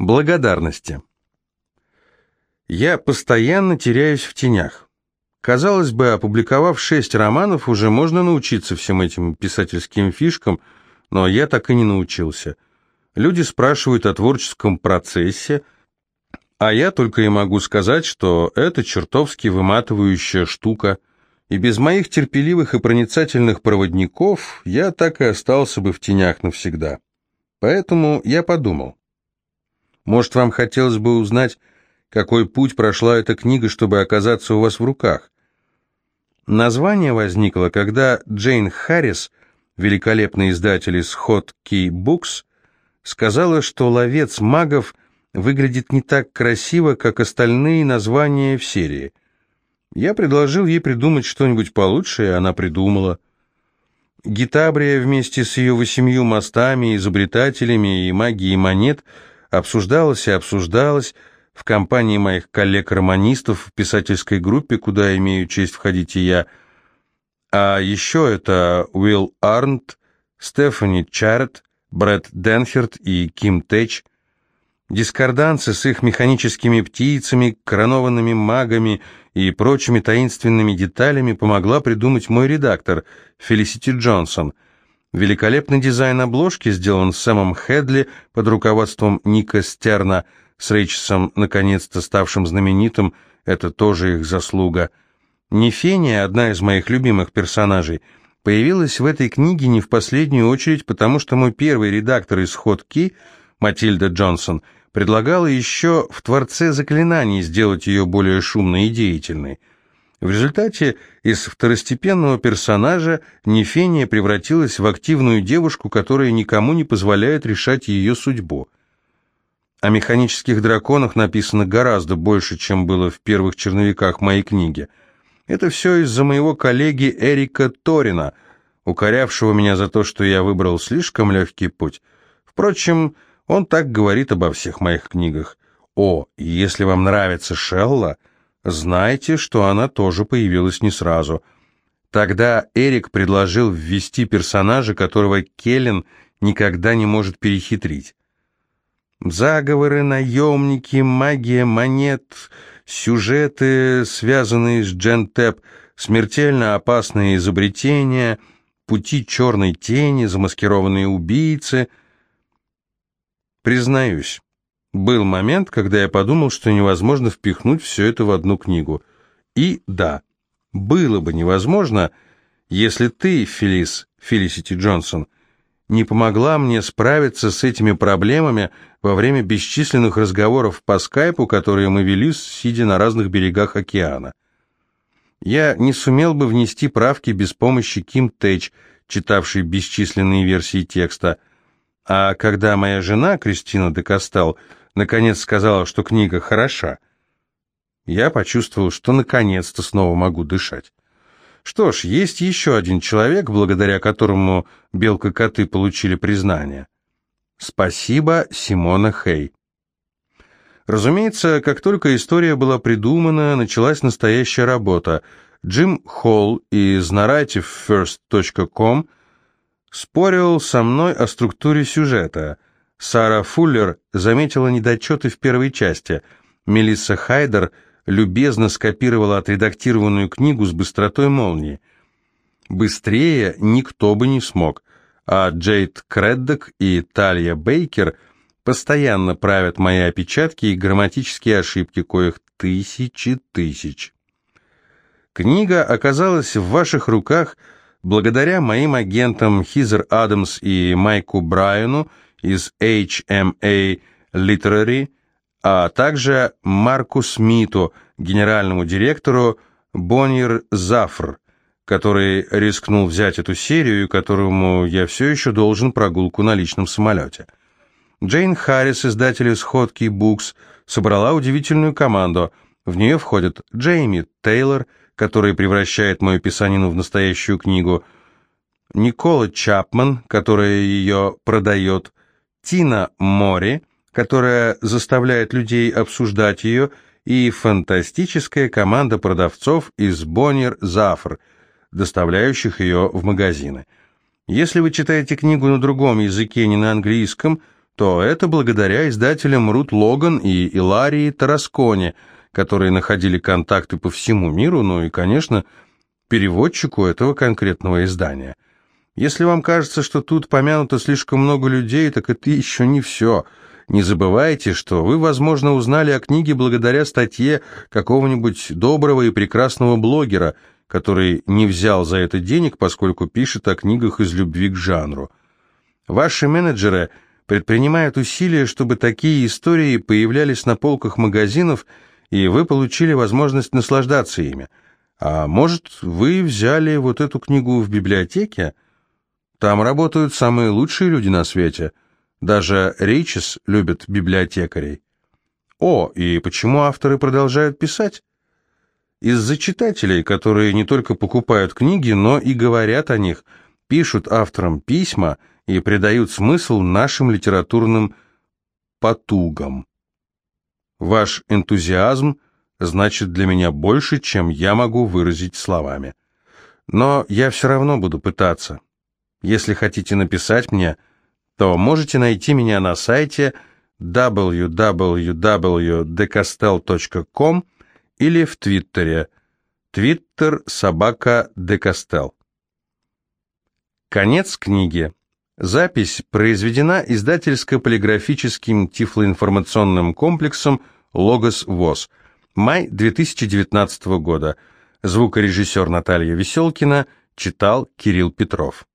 Благодарности. Я постоянно теряюсь в тенях. Казалось бы, опубликовав шесть романов, уже можно научиться всем этим писательским фишкам, но я так и не научился. Люди спрашивают о творческом процессе, а я только и могу сказать, что это чертовски выматывающая штука, и без моих терпеливых и проницательных проводников я так и остался бы в тенях навсегда. Поэтому я подумал, может, вам хотелось бы узнать, какой путь прошла эта книга, чтобы оказаться у вас в руках? Название возникло, когда Джейн Харрис, великолепный издатель из Hot Key Books, сказала, что «Ловец магов» выглядит не так красиво, как остальные названия в серии. Я предложил ей придумать что-нибудь получше, и она придумала. Гитабрия вместе с ее восемью мостами, изобретателями и магией монет – обсуждалось и обсуждалось в компании моих коллег-романистов в писательской группе, куда имею честь входить и я. А еще это Уилл Арнт, Стефани Чарет, Брэд Денферт и Ким Тэч. Дискорданцы с их механическими птицами, коронованными магами и прочими таинственными деталями помогла придумать мой редактор Фелисити Джонсон – Великолепный дизайн обложки сделан Сэмом Хедли под руководством Ника Стерна, с Рейчесом наконец-то ставшим знаменитым, это тоже их заслуга. Нефения, одна из моих любимых персонажей, появилась в этой книге не в последнюю очередь, потому что мой первый редактор из Ходки, Матильда Джонсон, предлагала еще в «Творце заклинаний» сделать ее более шумной и деятельной. В результате из второстепенного персонажа Нефения превратилась в активную девушку, которая никому не позволяет решать ее судьбу. О механических драконах написано гораздо больше, чем было в первых черновиках моей книги. Это все из-за моего коллеги Эрика Торина, укорявшего меня за то, что я выбрал слишком легкий путь. Впрочем, он так говорит обо всех моих книгах. О, если вам нравится Шелла, Знайте, что она тоже появилась не сразу. Тогда Эрик предложил ввести персонажа, которого Келлен никогда не может перехитрить. Заговоры, наемники, магия монет, сюжеты, связанные с Джентеп, смертельно опасные изобретения, пути черной тени, замаскированные убийцы. Признаюсь, был момент, когда я подумал, что невозможно впихнуть все это в одну книгу. И да, было бы невозможно, если ты, Фелис, Фелисити Джонсон, не помогла мне справиться с этими проблемами во время бесчисленных разговоров по скайпу, которые мы вели, сидя на разных берегах океана. Я не сумел бы внести правки без помощи Ким Тэч, читавшей бесчисленные версии текста, а когда моя жена, Кристина де Кастел, наконец сказала, что книга хороша, я почувствовал, что наконец-то снова могу дышать. Что ж, есть еще один человек, благодаря которому «Белка-коты» получили признание. Спасибо, Симона Хей. Разумеется, как только история была придумана, началась настоящая работа. Джим Холл из narrativefirst.com спорил со мной о структуре сюжета – Сара Фуллер заметила недочеты в первой части. Мелисса Хайдер любезно скопировала отредактированную книгу с быстротой молнии. Быстрее никто бы не смог, а Джейд Креддок и Талья Бейкер постоянно правят мои опечатки и грамматические ошибки, коих тысячи тысяч. Книга оказалась в ваших руках благодаря моим агентам Хизер Адамс и Майку Брайану, из HMA Literary, а также Марку Смиту, генеральному директору Боннер Зафр, который рискнул взять эту серию, которому я все еще должен прогулку на личном самолете. Джейн Харрис, издатель из Ходки Books, собрала удивительную команду. В нее входят Джейми Тейлор, который превращает мою писанину в настоящую книгу, Никола Чапман, которая ее продает, Тина Мори, которая заставляет людей обсуждать ее, и фантастическая команда продавцов из Боннер Зафр, доставляющих ее в магазины. Если вы читаете книгу на другом языке, не на английском, то это благодаря издателям Рут Логан и Иларии Тарасконе, которые находили контакты по всему миру, ну и, конечно, переводчику этого конкретного издания. Если вам кажется, что тут помянуто слишком много людей, так это еще не все. Не забывайте, что вы, возможно, узнали о книге благодаря статье какого-нибудь доброго и прекрасного блогера, который не взял за это денег, поскольку пишет о книгах из любви к жанру. Ваши менеджеры предпринимают усилия, чтобы такие истории появлялись на полках магазинов, и вы получили возможность наслаждаться ими. А может, вы взяли вот эту книгу в библиотеке? Там работают самые лучшие люди на свете. Даже Рейчес любит библиотекарей. О, и почему авторы продолжают писать? Из-за читателей, которые не только покупают книги, но и говорят о них, пишут авторам письма и придают смысл нашим литературным потугам. Ваш энтузиазм значит для меня больше, чем я могу выразить словами. Но я все равно буду пытаться. Если хотите написать мне, то можете найти меня на сайте www.decastel.com или в Твиттере Твиттер собака Декастел. Конец книги. Запись произведена издательско-полиграфическим тифлоинформационным комплексом «Логос ВОЗ». Май 2019 года. Звукорежиссер Наталья Веселкина читал Кирилл Петров.